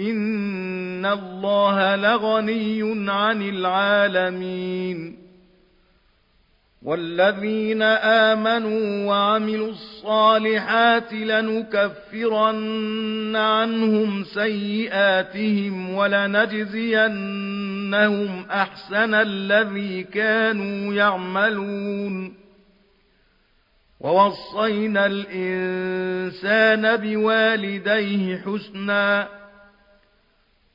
إن الله لغني عن العالمين والذين آمنوا وعملوا الصالحات لنكفرن عنهم سيئاتهم ولنجزينهم أحسن الذي كانوا يعملون ووصينا الإنسان بوالديه حسناً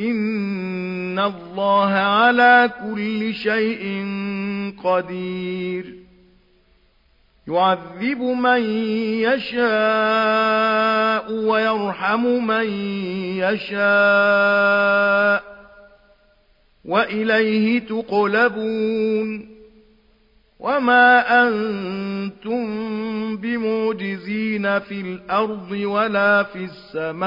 إِنَّ اللَّهَ عَلَى كُلِّ شَيْءٍ قَدِيرٌ يُعَذِّبُ مَن يَشَاءُ وَيَرْحَمُ مَن يَشَاءُ وَإِلَيْهِ تُقْلَبُونَ وَمَا أَنْتُمْ بِمُعْجِزِينَ فِي الْأَرْضِ وَلَا فِي السَّمَاءِ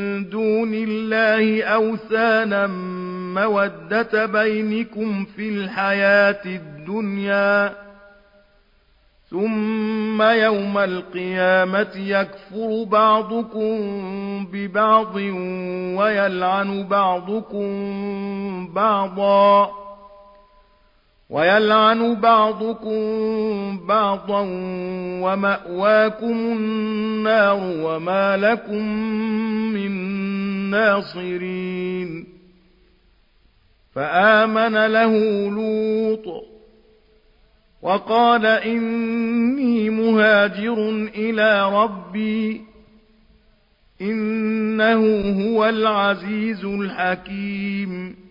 دون الله أوثانا مودة بينكم في الحياة الدنيا ثم يوم القيامة يكفر بعضكم ببعض ويلعن بعضكم بعضا ويلعن بعضكم بعضا ومأواكم النار وما لكم من ناصرين. فآمن له لوط وقال إني مهاجر إلى ربي إنه هو العزيز الحكيم.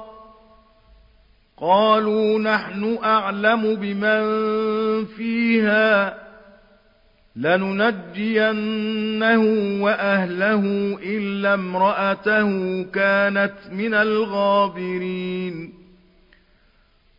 قالوا نحن أعلم بمن فيها لننجينه وأهله إلا امرأته كانت من الغابرين.